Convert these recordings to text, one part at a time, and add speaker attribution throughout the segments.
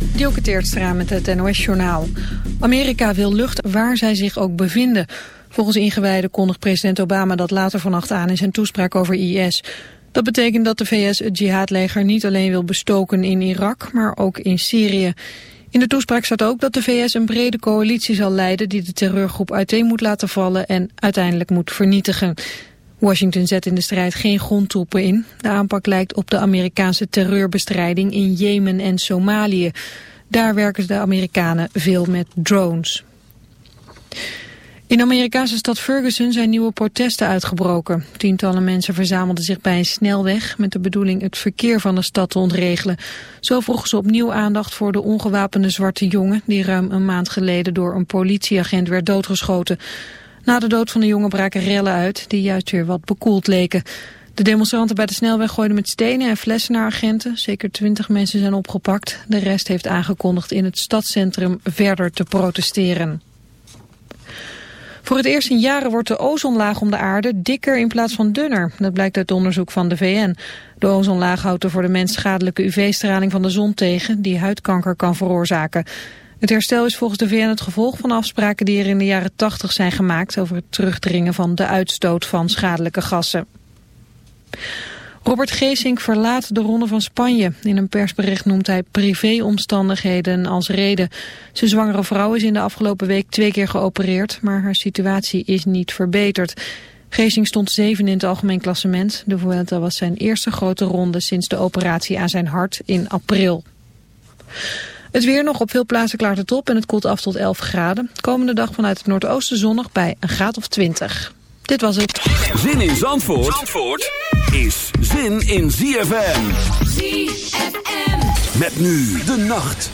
Speaker 1: Dielke Teertstra met het NOS-journaal. Amerika wil lucht waar zij zich ook bevinden. Volgens ingewijden kondigt president Obama dat later vannacht aan in zijn toespraak over IS. Dat betekent dat de VS het jihadleger niet alleen wil bestoken in Irak, maar ook in Syrië. In de toespraak staat ook dat de VS een brede coalitie zal leiden die de terreurgroep uiteen moet laten vallen en uiteindelijk moet vernietigen. Washington zet in de strijd geen grondtroepen in. De aanpak lijkt op de Amerikaanse terreurbestrijding in Jemen en Somalië. Daar werken de Amerikanen veel met drones. In de Amerikaanse stad Ferguson zijn nieuwe protesten uitgebroken. Tientallen mensen verzamelden zich bij een snelweg met de bedoeling het verkeer van de stad te ontregelen. Zo vroegen ze opnieuw aandacht voor de ongewapende zwarte jongen die ruim een maand geleden door een politieagent werd doodgeschoten. Na de dood van de jongen braken rellen uit die juist weer wat bekoeld leken. De demonstranten bij de snelweg gooiden met stenen en flessen naar agenten. Zeker twintig mensen zijn opgepakt. De rest heeft aangekondigd in het stadscentrum verder te protesteren. Voor het eerst in jaren wordt de ozonlaag om de aarde dikker in plaats van dunner. Dat blijkt uit onderzoek van de VN. De ozonlaag houdt de voor de mens schadelijke UV-straling van de zon tegen... die huidkanker kan veroorzaken. Het herstel is volgens de VN het gevolg van afspraken die er in de jaren 80 zijn gemaakt... over het terugdringen van de uitstoot van schadelijke gassen. Robert Geesink verlaat de Ronde van Spanje. In een persbericht noemt hij privéomstandigheden als reden. Zijn zwangere vrouw is in de afgelopen week twee keer geopereerd, maar haar situatie is niet verbeterd. Geesink stond zeven in het algemeen klassement. De Vuelta was zijn eerste grote ronde sinds de operatie aan zijn hart in april. Het weer nog op veel plaatsen klaart het op en het koelt af tot 11 graden. Komende dag vanuit het noordoosten zonnig bij een graad of 20. Dit was het.
Speaker 2: Zin in Zandvoort, Zandvoort is zin in ZFM.
Speaker 3: ZFM.
Speaker 2: Met nu de nacht.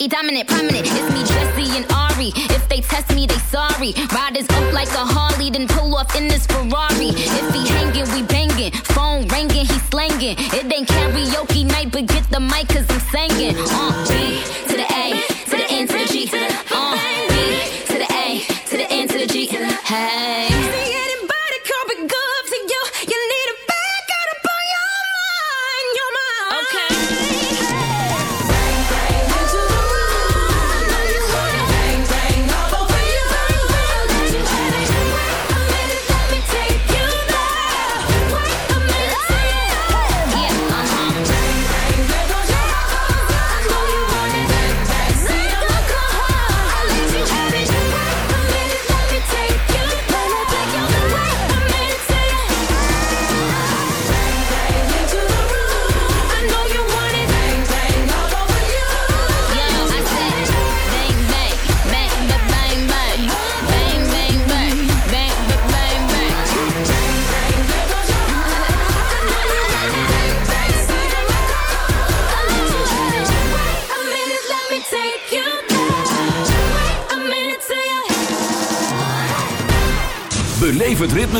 Speaker 4: He
Speaker 5: dominant.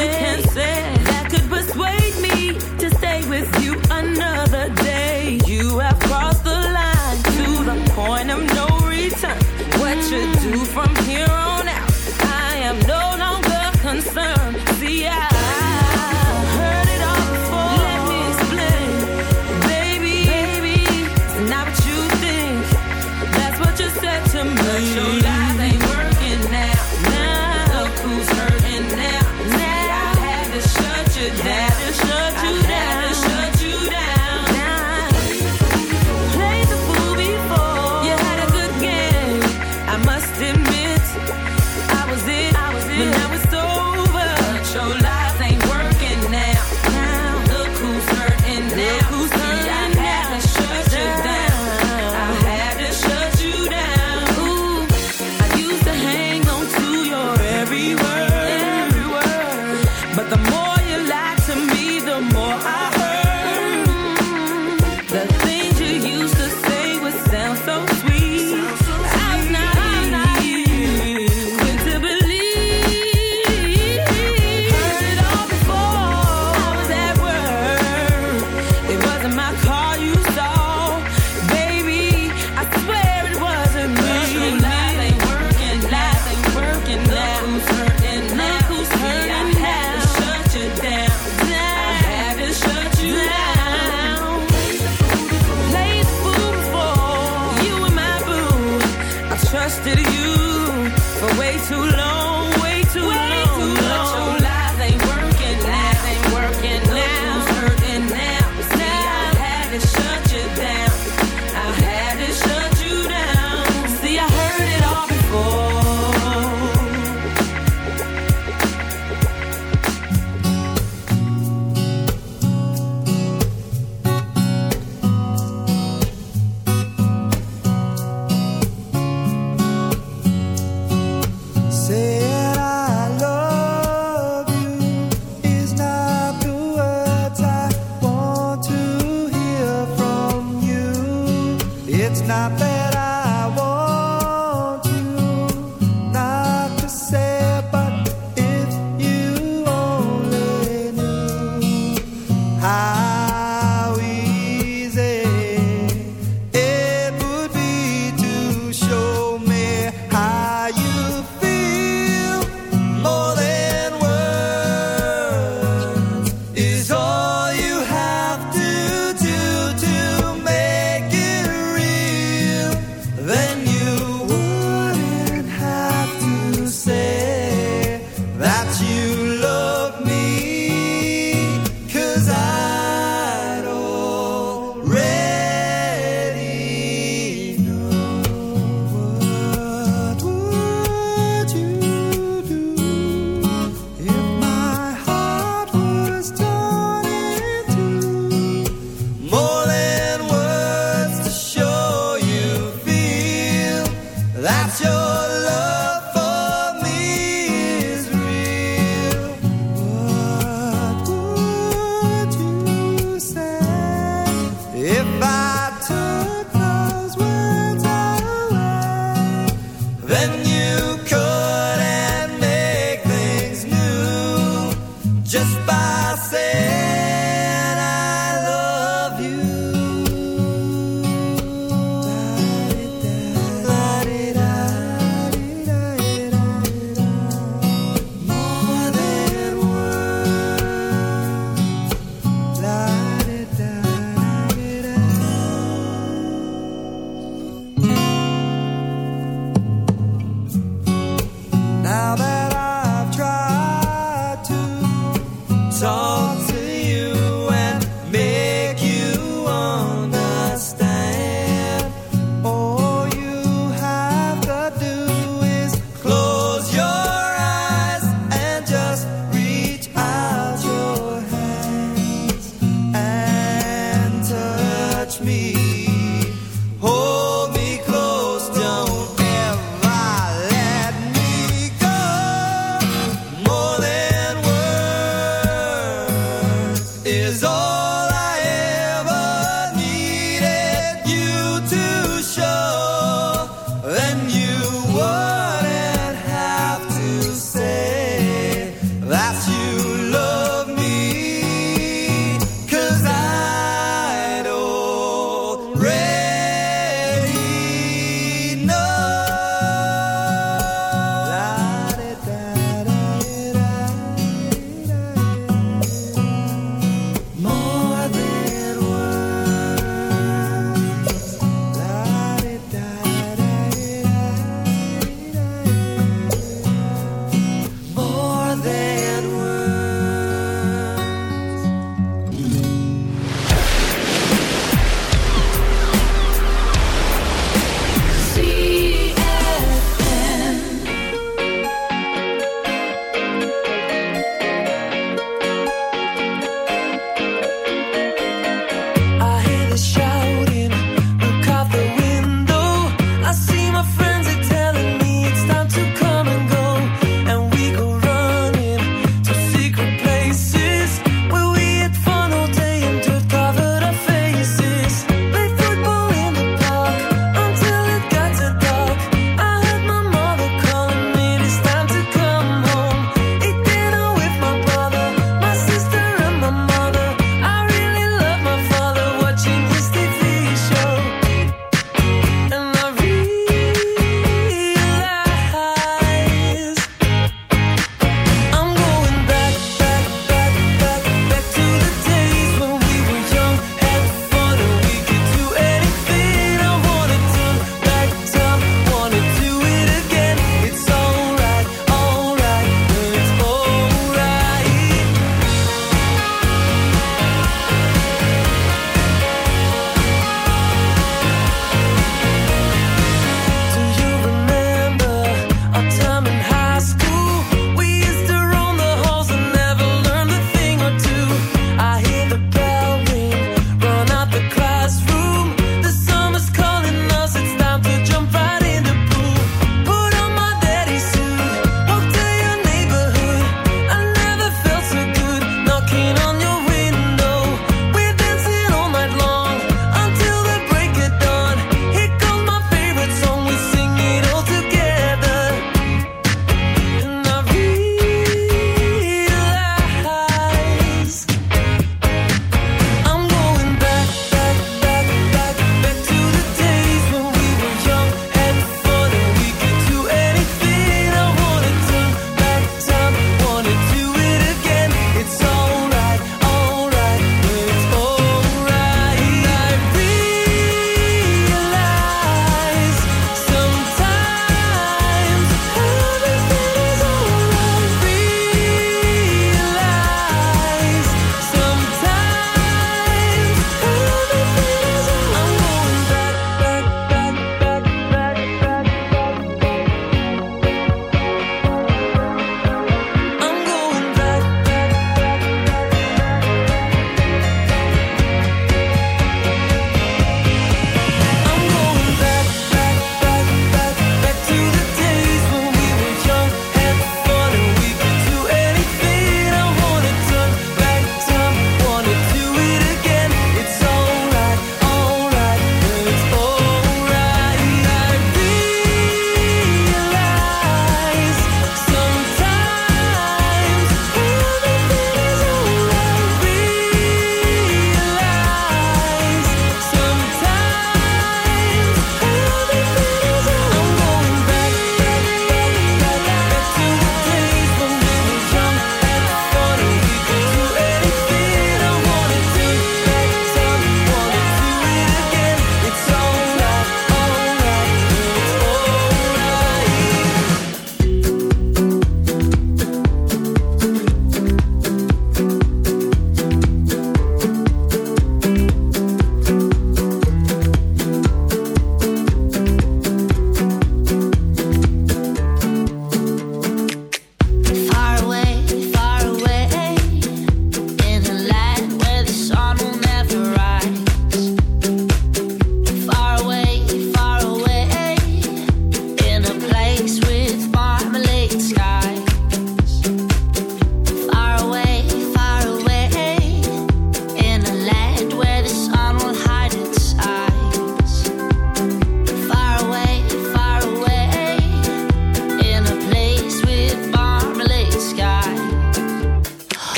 Speaker 6: you can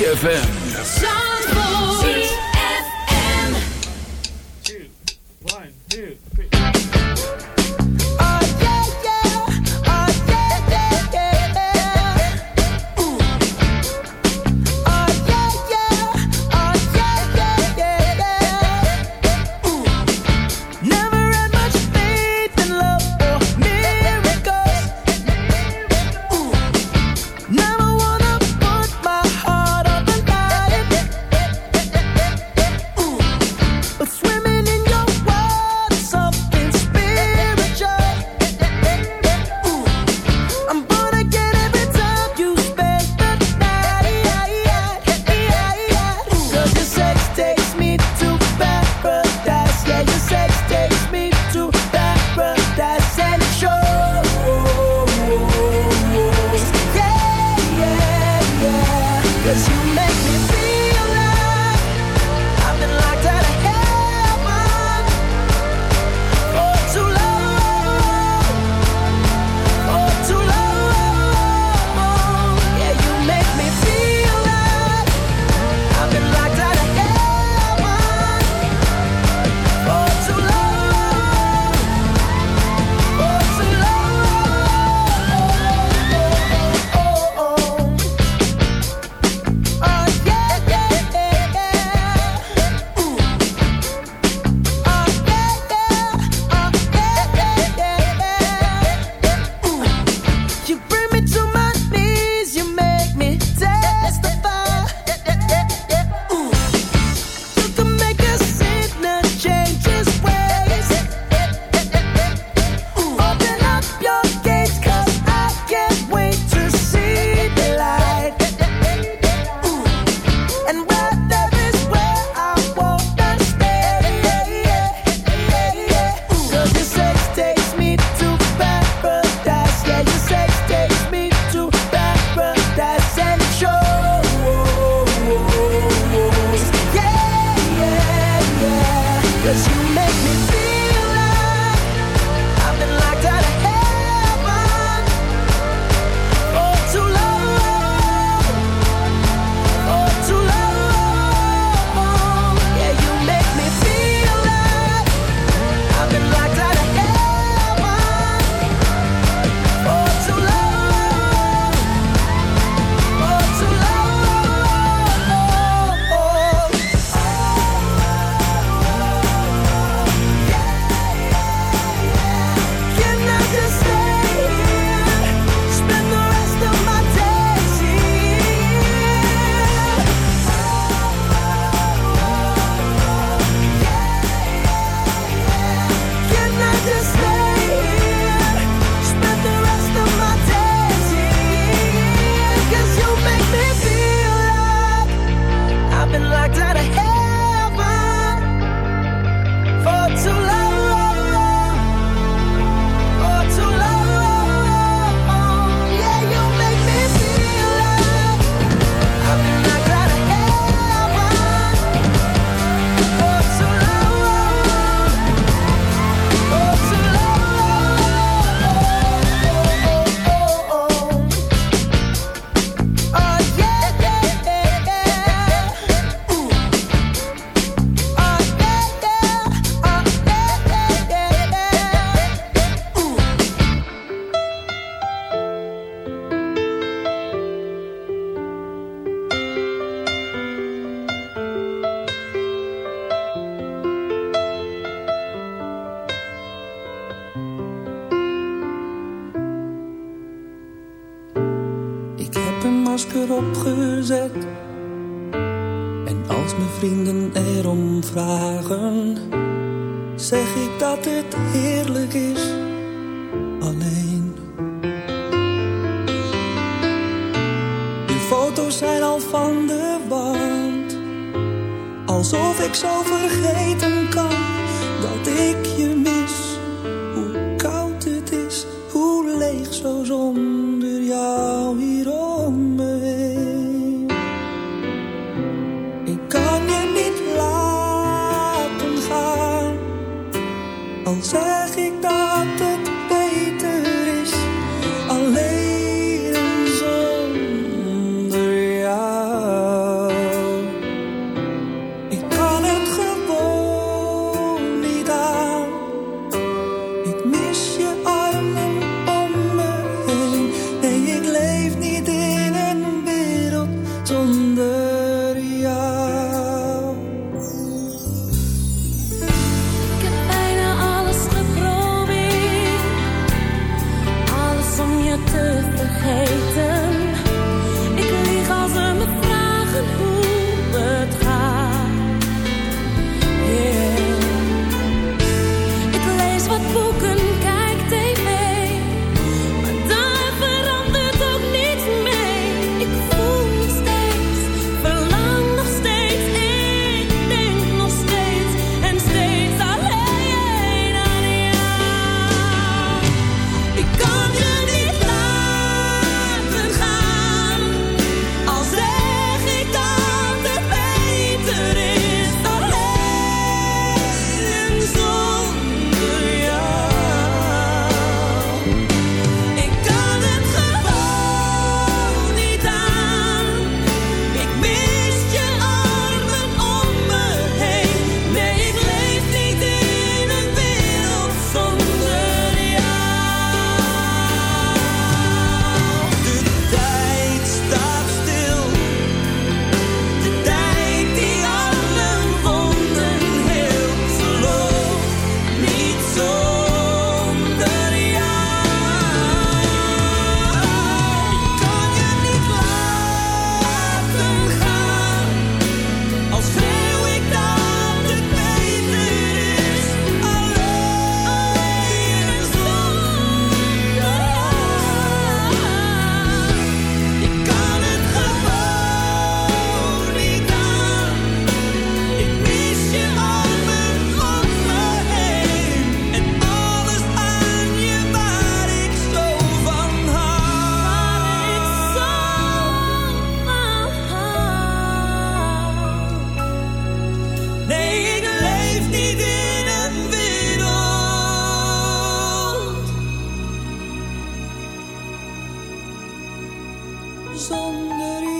Speaker 7: ZFM.
Speaker 5: son derin